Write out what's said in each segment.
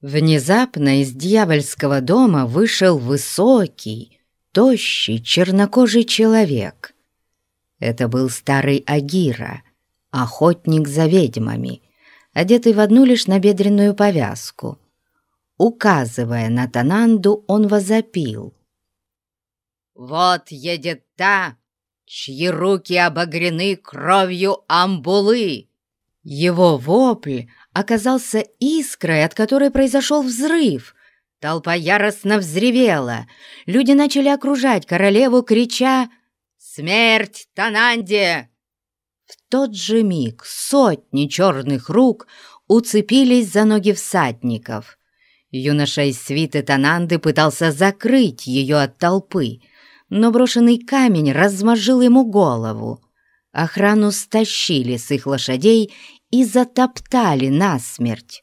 Внезапно из дьявольского дома вышел высокий, тощий, чернокожий человек. Это был старый Агира, охотник за ведьмами, одетый в одну лишь набедренную повязку. Указывая на Тананду, он возопил. «Вот едет та, чьи руки обогрены кровью амбулы!» Его вопль оказался искрой, от которой произошел взрыв. Толпа яростно взревела. Люди начали окружать королеву, крича «Смерть Тананде!». В тот же миг сотни черных рук уцепились за ноги всадников. Юноша из свиты Тананды пытался закрыть ее от толпы, но брошенный камень размажил ему голову. Охрану стащили с их лошадей и затоптали насмерть.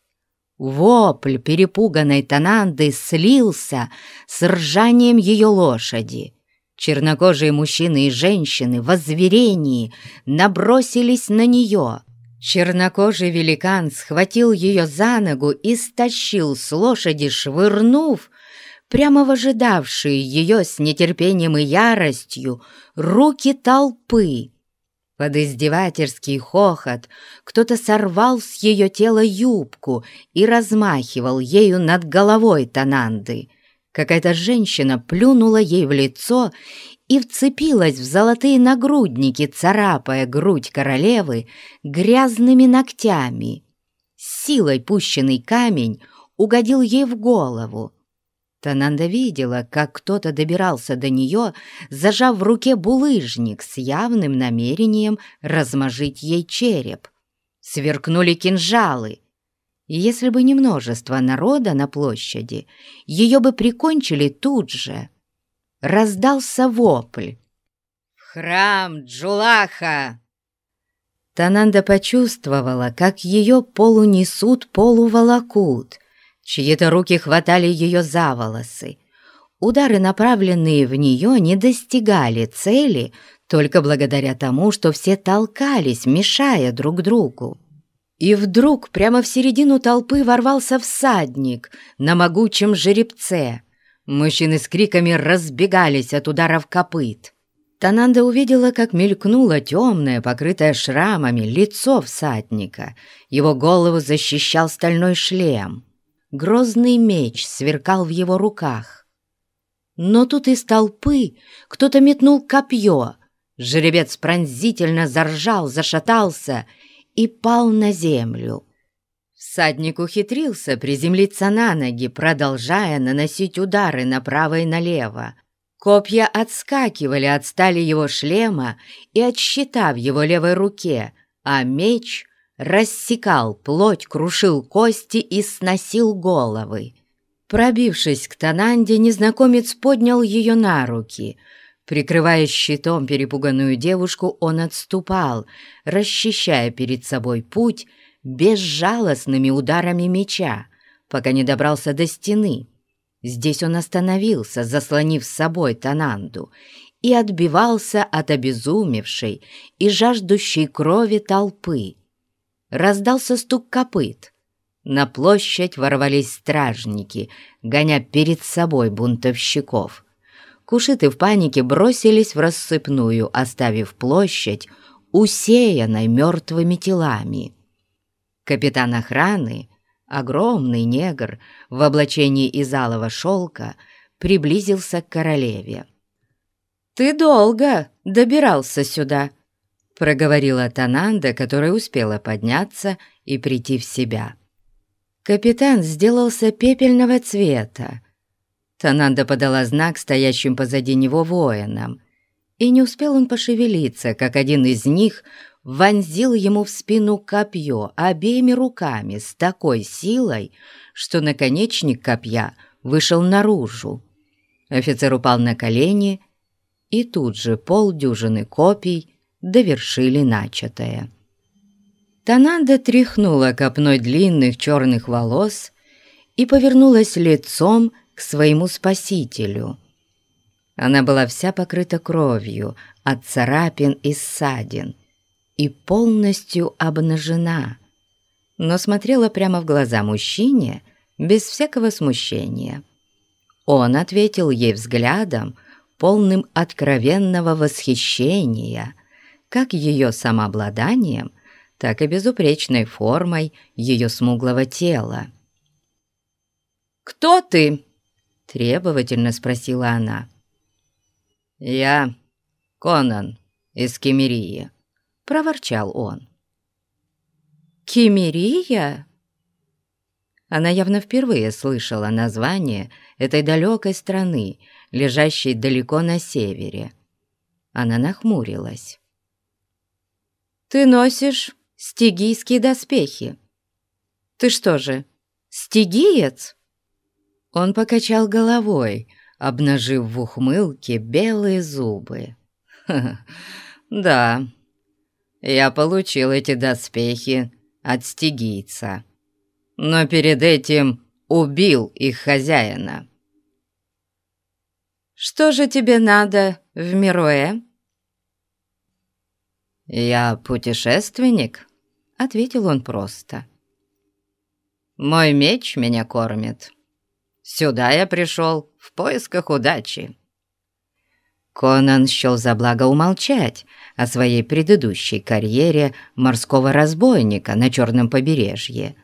Вопль перепуганной Тананды слился с ржанием ее лошади. Чернокожие мужчины и женщины в озверении набросились на нее. Чернокожий великан схватил ее за ногу и стащил с лошади, швырнув, прямо в ожидавшие ее с нетерпением и яростью руки толпы. Под издевательский хохот кто-то сорвал с ее тела юбку и размахивал ею над головой Тананды. Какая-то женщина плюнула ей в лицо и вцепилась в золотые нагрудники, царапая грудь королевы грязными ногтями. силой пущенный камень угодил ей в голову. Тананда видела, как кто-то добирался до нее, зажав в руке булыжник с явным намерением размажить ей череп. Сверкнули кинжалы. Если бы не множество народа на площади, ее бы прикончили тут же. Раздался вопль. «В храм Джулаха!» Тананда почувствовала, как ее полунесут, полуволокут — Чьи-то руки хватали ее за волосы. Удары, направленные в нее, не достигали цели только благодаря тому, что все толкались, мешая друг другу. И вдруг прямо в середину толпы ворвался всадник на могучем жеребце. Мужчины с криками разбегались от ударов копыт. Тананда увидела, как мелькнуло темное, покрытое шрамами, лицо всадника. Его голову защищал стальной шлем. Грозный меч сверкал в его руках. Но тут из толпы кто-то метнул копье. Жеребец пронзительно заржал, зашатался и пал на землю. Всадник ухитрился приземлиться на ноги, продолжая наносить удары направо и налево. Копья отскакивали от стали его шлема и от щита в его левой руке, а меч рассекал плоть, крушил кости и сносил головы. Пробившись к Тананде, незнакомец поднял ее на руки. Прикрывая щитом перепуганную девушку, он отступал, расчищая перед собой путь безжалостными ударами меча, пока не добрался до стены. Здесь он остановился, заслонив с собой Тананду, и отбивался от обезумевшей и жаждущей крови толпы раздался стук копыт. На площадь ворвались стражники, гоня перед собой бунтовщиков. Кушиты в панике бросились в рассыпную, оставив площадь усеянной мертвыми телами. Капитан охраны, огромный негр в облачении из алого шелка, приблизился к королеве. «Ты долго добирался сюда», проговорила Тананда, которая успела подняться и прийти в себя. Капитан сделался пепельного цвета. Тананда подала знак стоящим позади него воинам, и не успел он пошевелиться, как один из них вонзил ему в спину копье обеими руками с такой силой, что наконечник копья вышел наружу. Офицер упал на колени, и тут же полдюжины копий довершили начатое. Тананда тряхнула копной длинных черных волос и повернулась лицом к своему спасителю. Она была вся покрыта кровью от царапин и ссадин и полностью обнажена, но смотрела прямо в глаза мужчине, без всякого смущения. Он ответил ей взглядом, полным откровенного восхищения, как ее самообладанием, так и безупречной формой ее смуглого тела. «Кто ты?» — требовательно спросила она. «Я Конан из Кемерии», — проворчал он. «Кемерия?» Она явно впервые слышала название этой далекой страны, лежащей далеко на севере. Она нахмурилась. «Ты носишь стигийские доспехи. Ты что же, стигиец?» Он покачал головой, обнажив в ухмылке белые зубы. «Да, я получил эти доспехи от стигийца, но перед этим убил их хозяина». «Что же тебе надо в Мироэ?» «Я путешественник», — ответил он просто. «Мой меч меня кормит. Сюда я пришел в поисках удачи». Конан счел за благо умолчать о своей предыдущей карьере морского разбойника на Черном побережье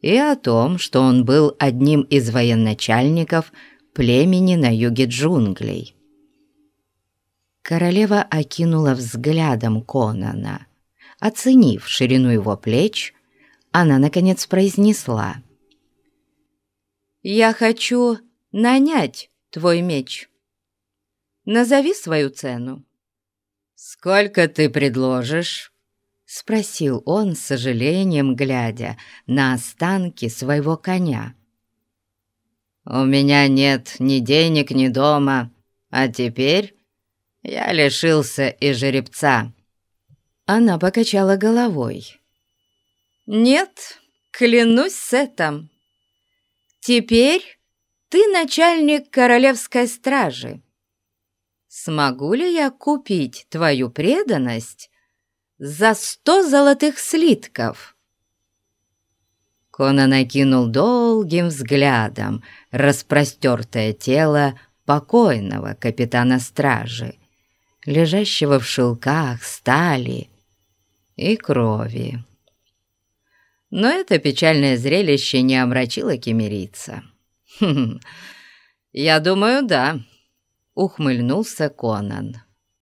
и о том, что он был одним из военачальников племени на юге джунглей. Королева окинула взглядом Конана. Оценив ширину его плеч, она, наконец, произнесла. «Я хочу нанять твой меч. Назови свою цену». «Сколько ты предложишь?» — спросил он с сожалением, глядя на останки своего коня. «У меня нет ни денег, ни дома, а теперь я лишился и жеребца». Она покачала головой. «Нет, клянусь Сетом. Теперь ты начальник королевской стражи. Смогу ли я купить твою преданность за сто золотых слитков?» Кона накинул долгим взглядом распростертое тело покойного капитана стражи, лежащего в шелках стали и крови. Но это печальное зрелище не омрачило кемерица. «Я думаю, да», — ухмыльнулся Конан.